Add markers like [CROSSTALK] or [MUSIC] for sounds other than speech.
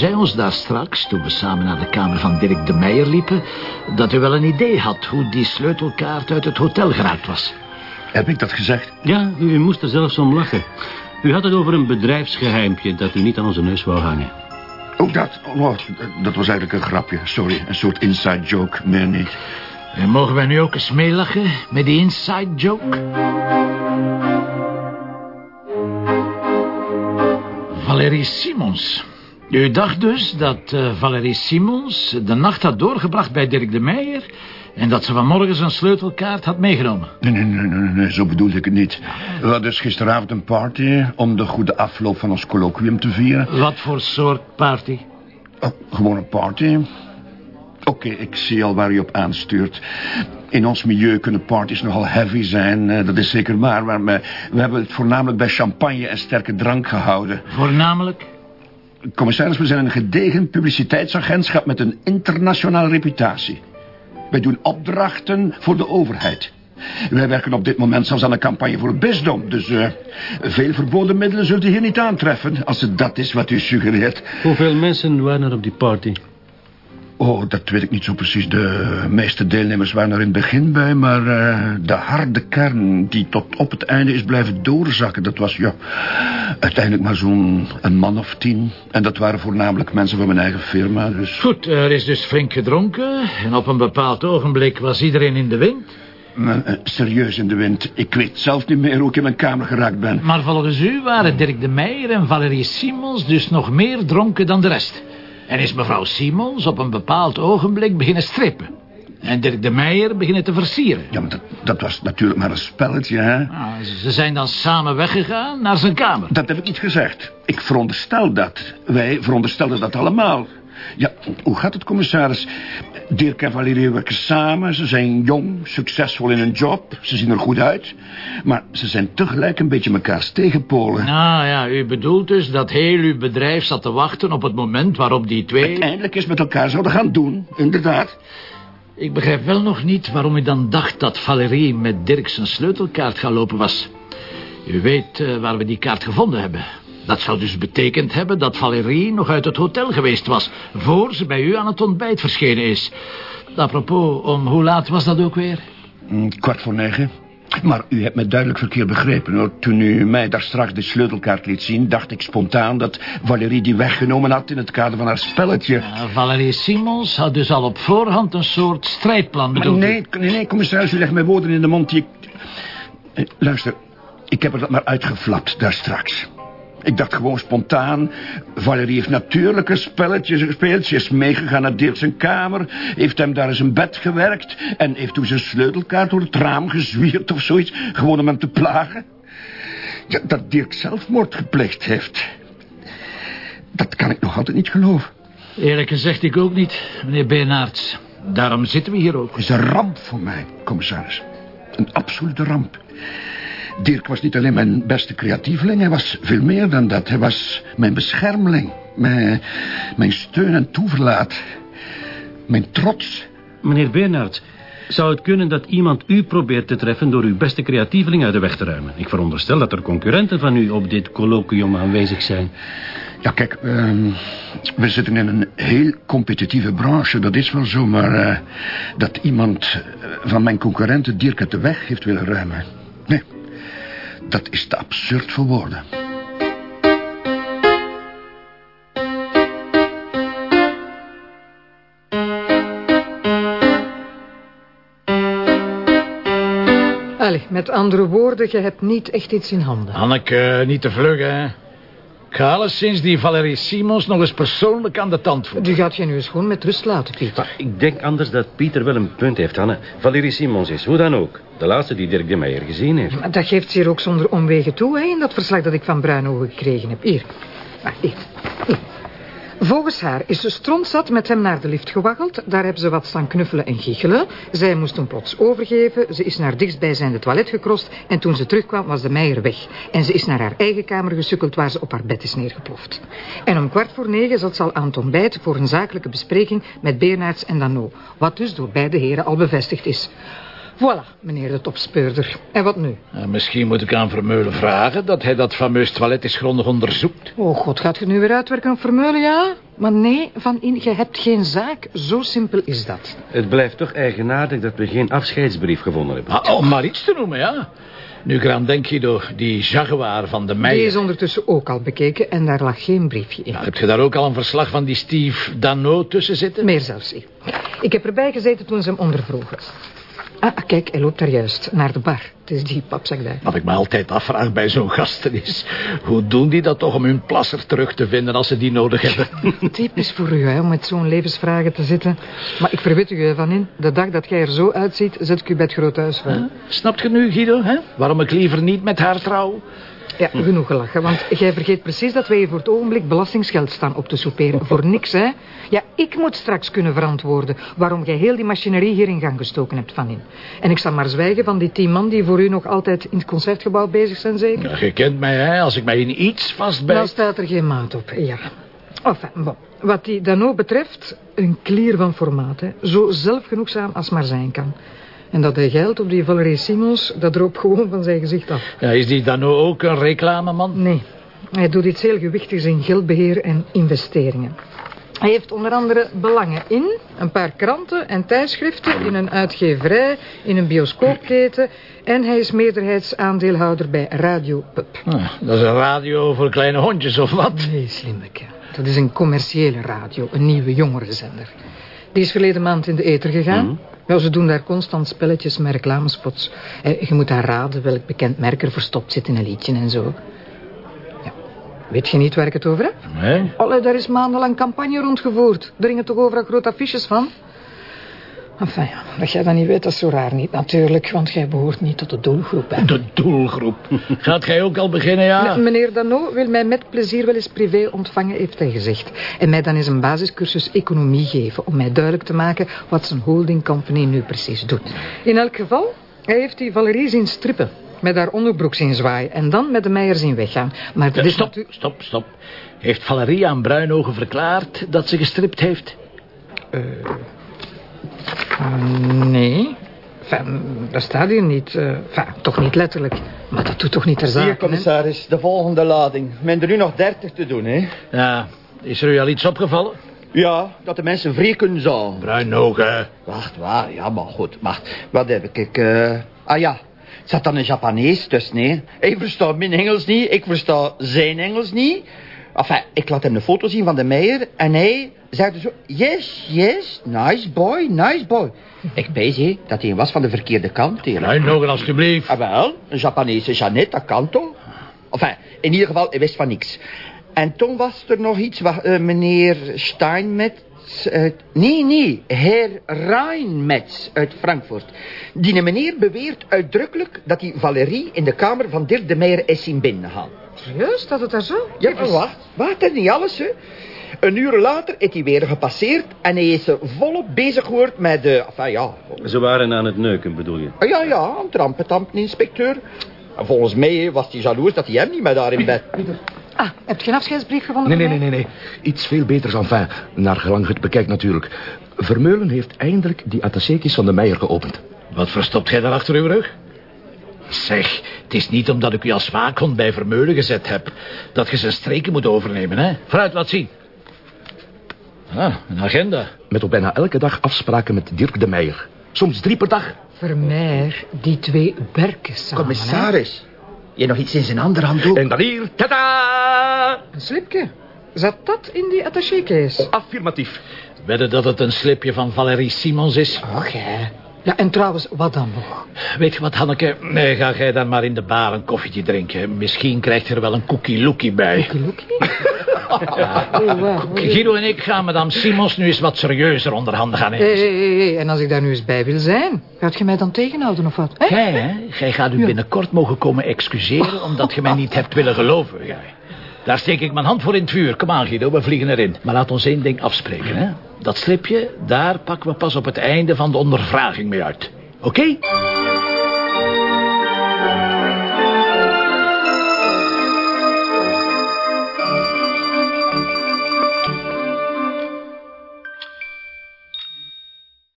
zei ons daar straks, toen we samen naar de kamer van Dirk de Meijer liepen... dat u wel een idee had hoe die sleutelkaart uit het hotel geraakt was. Heb ik dat gezegd? Ja, u moest er zelfs om lachen. U had het over een bedrijfsgeheimpje dat u niet aan onze neus wou hangen. Ook dat? Oh, dat was eigenlijk een grapje. Sorry, een soort inside joke, meer niet. En mogen wij nu ook eens meelachen met die inside joke? Valerie Simons. U dacht dus dat uh, Valerie Simons de nacht had doorgebracht bij Dirk de Meijer... en dat ze vanmorgen zijn sleutelkaart had meegenomen? Nee, nee, nee, nee, nee zo bedoelde ik het niet. We hadden dus gisteravond een party om de goede afloop van ons colloquium te vieren. Wat voor soort party? Oh, gewoon een party. Oké, ik zie al waar u op aanstuurt. In ons milieu kunnen parties nogal heavy zijn, uh, dat is zeker waar. Maar we, we hebben het voornamelijk bij champagne en sterke drank gehouden. Voornamelijk? Commissaris, we zijn een gedegen publiciteitsagentschap met een internationale reputatie. Wij doen opdrachten voor de overheid. Wij werken op dit moment zelfs aan een campagne voor het bisdom. Dus uh, veel verboden middelen zult u hier niet aantreffen... als het dat is wat u suggereert. Hoeveel mensen waren er op die party? Oh, dat weet ik niet zo precies. De meeste deelnemers waren er in het begin bij... maar uh, de harde kern die tot op het einde is blijven doorzakken... dat was, ja, uiteindelijk maar zo'n een man of tien. En dat waren voornamelijk mensen van mijn eigen firma, dus... Goed, er is dus flink gedronken... en op een bepaald ogenblik was iedereen in de wind... Uh, serieus in de wind. Ik weet zelf niet meer hoe ik in mijn kamer geraakt ben. Maar volgens u waren Dirk de Meijer en Valerie Simons dus nog meer dronken dan de rest... En is mevrouw Simons op een bepaald ogenblik beginnen strippen. En Dirk de Meijer beginnen te versieren. Ja, maar dat, dat was natuurlijk maar een spelletje, hè? Nou, ze zijn dan samen weggegaan naar zijn kamer. Dat heb ik niet gezegd. Ik veronderstel dat. Wij veronderstelden dat allemaal. Ja, hoe gaat het, commissaris? Dirk en Valerie werken samen. Ze zijn jong, succesvol in hun job. Ze zien er goed uit. Maar ze zijn tegelijk een beetje mekaars tegenpolen. Nou ja, u bedoelt dus dat heel uw bedrijf zat te wachten op het moment waarop die twee... Uiteindelijk eens met elkaar zouden gaan doen, inderdaad. Ik begrijp wel nog niet waarom u dan dacht dat Valerie met Dirk zijn sleutelkaart gaan lopen was. U weet uh, waar we die kaart gevonden hebben. Dat zou dus betekend hebben dat Valérie nog uit het hotel geweest was... voor ze bij u aan het ontbijt verschenen is. Apropos, om hoe laat was dat ook weer? Mm, kwart voor negen. Maar u hebt me duidelijk verkeerd begrepen. Hoor. Toen u mij daar straks de sleutelkaart liet zien... dacht ik spontaan dat Valérie die weggenomen had... in het kader van haar spelletje. Ja, Valérie Simons had dus al op voorhand een soort strijdplan bedoeld. Nee, nee, nee, commissaris, u legt mij woorden in de mond die ik... Eh, luister, ik heb er dat maar uitgeflapt daar straks. Ik dacht gewoon spontaan... Valerie heeft natuurlijke spelletjes gespeeld. Ze is meegegaan naar Dirk zijn kamer. Heeft hem daar in zijn bed gewerkt. En heeft toen zijn sleutelkaart door het raam gezwierd of zoiets. Gewoon om hem te plagen. Ja, dat Dirk zelfmoord gepleegd heeft. Dat kan ik nog altijd niet geloven. Eerlijk gezegd ik ook niet, meneer Bernards. Daarom zitten we hier ook. Het is een ramp voor mij, commissaris. Een absolute ramp. Dirk was niet alleen mijn beste creatieveling, hij was veel meer dan dat. Hij was mijn beschermeling, mijn, mijn steun en toeverlaat, mijn trots. Meneer Bernhard, zou het kunnen dat iemand u probeert te treffen... door uw beste creatieveling uit de weg te ruimen? Ik veronderstel dat er concurrenten van u op dit colloquium aanwezig zijn. Ja, kijk, uh, we zitten in een heel competitieve branche, dat is wel zo... maar uh, dat iemand van mijn concurrenten Dirk uit de weg heeft willen ruimen... nee, dat is te absurd voor woorden. Allee, met andere woorden, je hebt niet echt iets in handen. Anneke, niet te vlug, hè. Ik ga alleszins die Valerie Simons nog eens persoonlijk aan de tand voelen. Die gaat je nu eens gewoon met rust laten, Pieter. Maar ik denk anders dat Pieter wel een punt heeft, Anne. Valerie Simons is, hoe dan ook, de laatste die Dirk de Meijer gezien heeft. Maar dat geeft ze hier ook zonder omwegen toe, hè, in dat verslag dat ik van Bruinogen gekregen heb. Hier. Ah, hier. Volgens haar is ze strontzat met hem naar de lift gewaggeld. Daar hebben ze wat staan knuffelen en giechelen. Zij moest hem plots overgeven. Ze is naar dichtstbijzijnde toilet gekrost. En toen ze terugkwam was de meijer weg. En ze is naar haar eigen kamer gesukkeld waar ze op haar bed is neergeploft. En om kwart voor negen zat ze al aan het ontbijt voor een zakelijke bespreking met Bernards en Dano. Wat dus door beide heren al bevestigd is. Voilà, meneer de topspeurder. En wat nu? Ja, misschien moet ik aan Vermeulen vragen... dat hij dat fameus toilet eens grondig onderzoekt. Oh god, gaat je nu weer uitwerken op Vermeulen, ja? Maar nee, Van In, je hebt geen zaak. Zo simpel is dat. Het blijft toch eigenaardig dat we geen afscheidsbrief gevonden hebben. Ah, om maar iets te noemen, ja. Nu ik eraan denk, Guido, die Jaguar van de Die Meijer... is ondertussen ook al bekeken en daar lag geen briefje in. Ja, heb je daar ook al een verslag van die Steve Dano tussen zitten? Meer zelfs. hier. Ik heb erbij gezeten toen ze hem ondervroegen. Ah, kijk, hij loopt daar juist, naar de bar. Het is die papzak daar. Wat ik me altijd afvraag bij zo'n gasten is... hoe doen die dat toch om hun plasser terug te vinden als ze die nodig hebben? [LAUGHS] Typisch voor u, hè, om met zo'n levensvragen te zitten. Maar ik verwit u van in. De dag dat jij er zo uitziet, zet ik u bij het groot huis Huh? Snapt je nu, Guido, hè? waarom ik liever niet met haar trouw? Ja, genoeg gelachen, want jij vergeet precies dat wij hier voor het ogenblik belastingsgeld staan op te soeperen. Voor niks, hè? Ja, ik moet straks kunnen verantwoorden waarom jij heel die machinerie hier in gang gestoken hebt van in. En ik zal maar zwijgen van die tien man die voor u nog altijd in het concertgebouw bezig zijn, zeker? Ja, je kent mij, hè? als ik mij in iets vastbijt... Dan staat er geen maat op, ja. Enfin, bon. Wat die Dano betreft, een klier van formaat, hè. Zo zelfgenoegzaam als maar zijn kan. En dat hij geld op die Valerie Simons, dat droopt gewoon van zijn gezicht af. Ja, is die Dano ook een reclameman? Nee, hij doet iets heel gewichtigs in geldbeheer en investeringen. Hij heeft onder andere belangen in een paar kranten en tijdschriften, in een uitgeverij, in een bioscoopketen en hij is meerderheidsaandeelhouder bij Radio Pub. Ah, dat is een radio voor kleine hondjes of wat? Nee, slimmeke. Dat is een commerciële radio, een nieuwe jongerenzender. Die is verleden maand in de ether gegaan. Ja, ze doen daar constant spelletjes met reclamespots. Eh, je moet daar raden welk bekend merk er verstopt zit in een liedje en zo. Ja. Weet je niet waar ik het over heb? Nee? Allee, daar is maandenlang campagne rondgevoerd. Er hingen toch overal grote affiches van? Enfin ja, dat jij dat niet weet, dat is zo raar niet natuurlijk. Want jij behoort niet tot de doelgroep, hè. De doelgroep. [LAUGHS] Gaat jij ook al beginnen, ja? M- Meneer Dano wil mij met plezier wel eens privé ontvangen, heeft hij gezegd. En mij dan eens een basiscursus economie geven... om mij duidelijk te maken wat zijn holding company nu precies doet. In elk geval, hij heeft die Valerie zien strippen. Met haar onderbroek zien zwaaien. En dan met de Meijer zien weggaan. Maar dat Ja, is stop, natu- stop, stop. Heeft Valerie aan Bruinogen verklaard dat ze gestript heeft? Nee. Enfin, dat staat hier niet. eh, enfin, toch niet letterlijk. Maar dat doet toch niet ter zake, Hier, hè? commissaris, de volgende lading. Men er nu nog dertig te doen, hè? Ja, is er u al iets opgevallen? Ja, dat de mensen wreken zou. Bruinogen. Wacht, waar? Ja, maar goed. Wacht, wat heb ik? eh ah ja, zat dan een Japanees tussen, hè? Hij verstaat mijn Engels niet, ik versta zijn Engels niet. Enfin, ik laat hem een foto zien van de meijer en hij zei zo... Yes, yes, nice boy, nice boy. Ik weet, hè, dat hij was van de verkeerde kant, hè. Bruinogen, alstublieft. Ah, wel, een Japanese Jeannette, dat kan toch? Enfin, in ieder geval, hij wist van niks. En toen was er nog iets, wat, eh, meneer Steinmetz... uit- nee, nee, heer Reinmetz uit Frankfurt. Die meneer beweert uitdrukkelijk dat hij Valerie in de kamer van Dirk de Meijer is zien binnengaan. Serieus, staat het daar zo? Ja, maar wacht, wacht, dat is niet alles, hè. Een uur later is hij weer gepasseerd en hij is er volop bezig gehoord met de... Enfin, ja, Ze waren aan het neuken, bedoel je? Ah, Ja, ja, een trampetampeninspecteur. En volgens mij was hij jaloers dat hij hem niet met daar in bed. Ah, heb je geen afscheidsbrief gevonden Nee, nee, nee, nee, nee. Iets veel beters, enfin. Naar gelang het bekijkt natuurlijk. Vermeulen heeft eindelijk die attachékist van de Meijer geopend. Wat verstopt jij daar achter uw rug? Zeg, het is niet omdat ik u als waakhond bij Vermeulen gezet heb... dat je zijn streken moet overnemen, hè? Vooruit, laat zien. Ah, een agenda. Met op bijna elke dag afspraken met Dirk de Meijer. Soms drie per dag. Vermeer, die twee werken samen, hè? Je nog iets in zijn andere hand doet? En dan hier, tada! Een slipje. Zat dat in die attachécase? Affirmatief. Wedden dat het een slipje van Valerie Simons is? Och, hè. Ja, en trouwens, wat dan nog? Weet je wat, Hanneke? Nee, ga jij dan maar in de bar een koffietje drinken. Misschien krijgt je er wel een cookie-lookie bij. Loekie? Guido en ik gaan madame Simons nu eens wat serieuzer onder handen gaan Hé, nemen. hé, hé, hé, en als ik daar nu eens bij wil zijn, gaat je mij dan tegenhouden of wat? Jij, hè? Jij gaat u binnenkort mogen komen excuseren... [LAUGHS] omdat je mij niet hebt willen geloven, jij. Daar steek ik mijn hand voor in het vuur. Kom aan, Guido, we vliegen erin. Maar laat ons één ding afspreken, hè? Dat slipje, daar pakken we pas op het einde van de ondervraging mee uit. Oké?